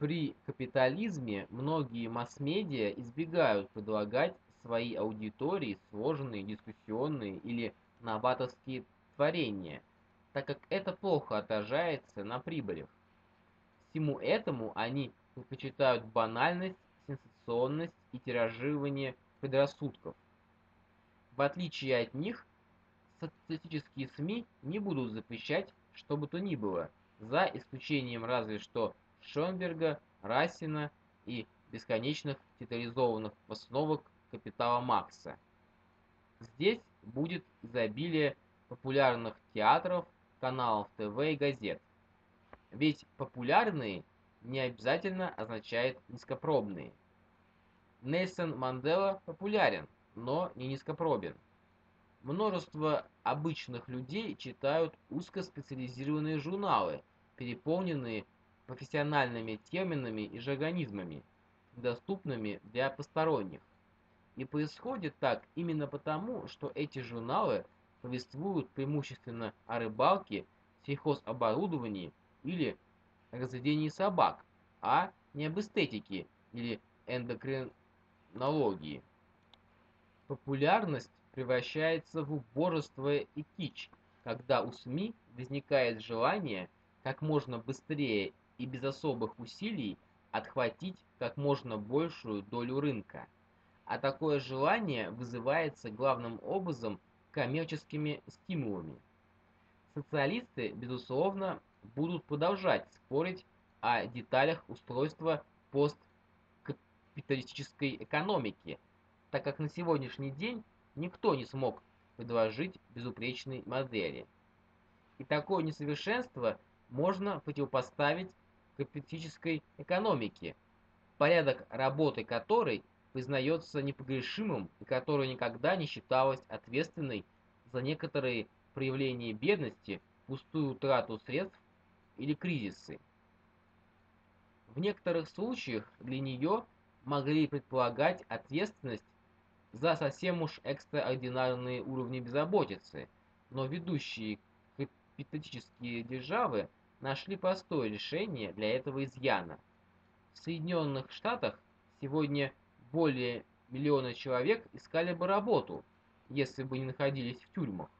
При капитализме многие масс-медиа избегают предлагать своей аудитории сложные дискуссионные или новаторские творения, так как это плохо отражается на прибылях. Всему этому они предпочитают банальность, сенсационность и тиражирование предрассудков. В отличие от них, социалистические СМИ не будут запрещать что бы то ни было, за исключением разве что Шонберга, Расина и бесконечных титуляризованных постановок капитала Маркса. Здесь будет изобилие популярных театров, каналов ТВ и газет. Ведь популярные не обязательно означает низкопробные. Нельсон Мандела популярен, но не низкопробен. Множество обычных людей читают узкоспециализированные журналы, переполненные профессиональными терминами и жаргонизмами, доступными для посторонних. И происходит так именно потому, что эти журналы повествуют преимущественно о рыбалке, сельхозоборудовании или разведении собак, а не об эстетике или эндокринологии. Популярность превращается в убожество и кич, когда у СМИ возникает желание как можно быстрее и без особых усилий отхватить как можно большую долю рынка. А такое желание вызывается главным образом коммерческими стимулами. Социалисты, безусловно, будут продолжать спорить о деталях устройства посткапиталистической экономики, так как на сегодняшний день никто не смог предложить безупречной модели. И такое несовершенство можно противопоставить капиталистической экономике, порядок работы которой признается непогрешимым и которая никогда не считалась ответственной за некоторые проявления бедности, пустую трату средств или кризисы. В некоторых случаях для нее могли предполагать ответственность за совсем уж экстраординарные уровни безработицы, но ведущие капиталистические державы нашли простое решение для этого изъяна. В Соединенных Штатах сегодня более миллиона человек искали бы работу, если бы не находились в тюрьмах.